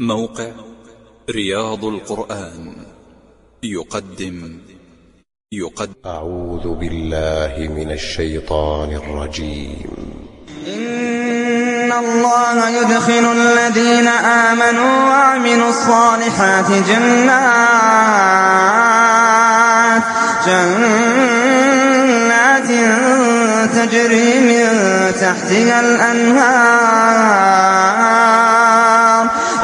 موقع رياض القرآن. يقدم. يقدم. أعوذ بالله من الشيطان الرجيم. إن الله يدخل الذين آمنوا وعملوا الصالحات جنات جنات تجري من تحتها الأنهار.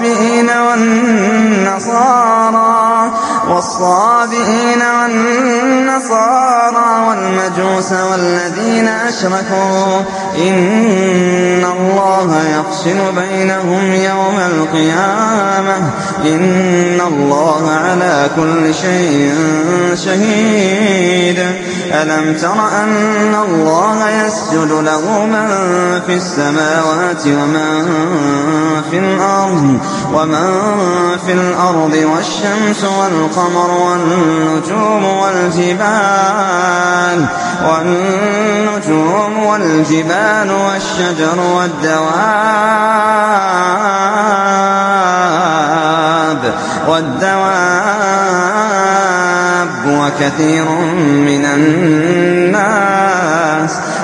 والصابئين والنصارى والصابئين والنصارى والمجوس والذين أشركوا. إن الله يفصل بينهم يوم القيامة. إن الله على كل شيء شهيد. ألم تر أن الله يسجد له من في السماوات ومن في الأرض ومن في الأرض والشمس والقمر والنجوم والجبال والنجوم والجبال والشجر والدواب والدواب وكثير من الناس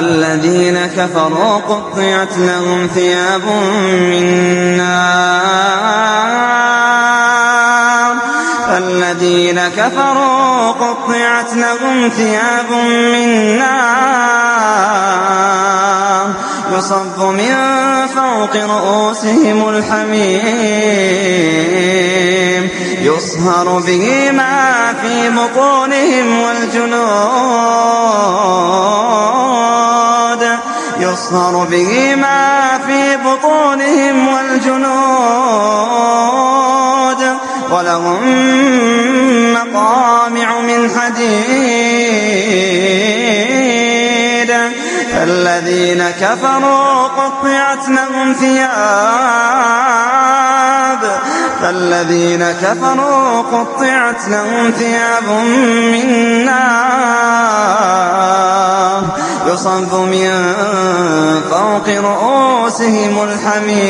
فالذين كفروا قطعت لهم ثياب من نار. فالذين كفروا قطعت لهم ثياب من نار. يصب من فوق رؤوسهم الحميم. يصهر به ما في بطونهم والجنود يصهر به ما في بطونهم والجنود ولهم مقامع من حديد فالذين كفروا قطعت لهم ثياب فالذين كفروا قطعت لهم ثياب من نار يصب من فوق رؤوسهم الحميم.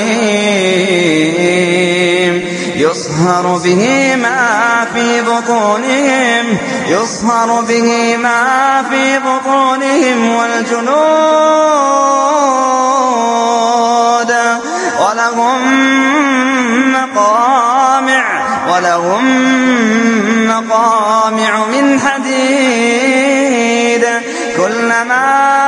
يصهر به ما في بطونهم يصهر به ما في بطونهم والجنود. ولهم مقامع ولهم مقامع من حديد. كلما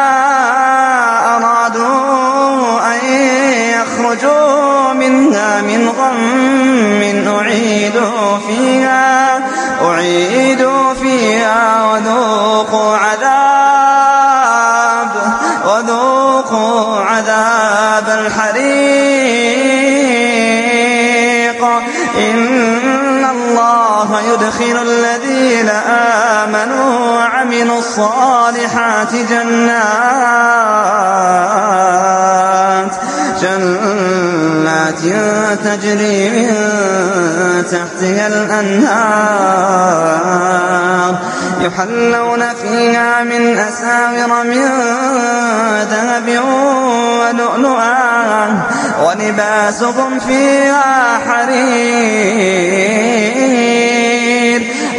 منها من غم أعيدوا فيها أعيدوا فيها وذوقوا عذاب وذوقوا عذاب الحريق. إن الله يدخل الذين آمنوا وعملوا الصالحات جنات جنات تجري من تحتها الأنهار. يحلون فيها من أساور من ذهب ولؤلؤا ولباسهم فيها حرير.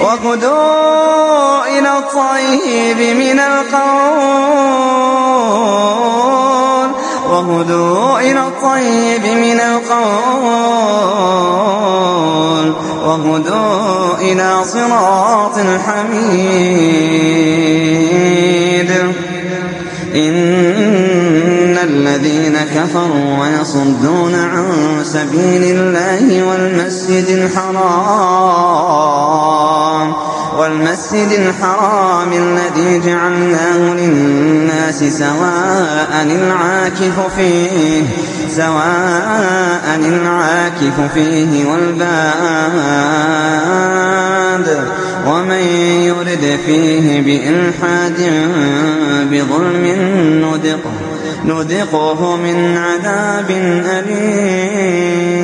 وهدوا إلى الطيب من القول. وهدوا إلى الطيب من وهدوا إلى صراط الحميد. إن الذين كفروا ويصدون عن سبيل الله والمسجد الحرام والمسجد الحرام الذي جعلناه للناس سواء العاكف فيه سواء العاكف فيه والباد. ومن يرد فيه بإلحاد بظلم نذقه نذقه من عذاب أليم.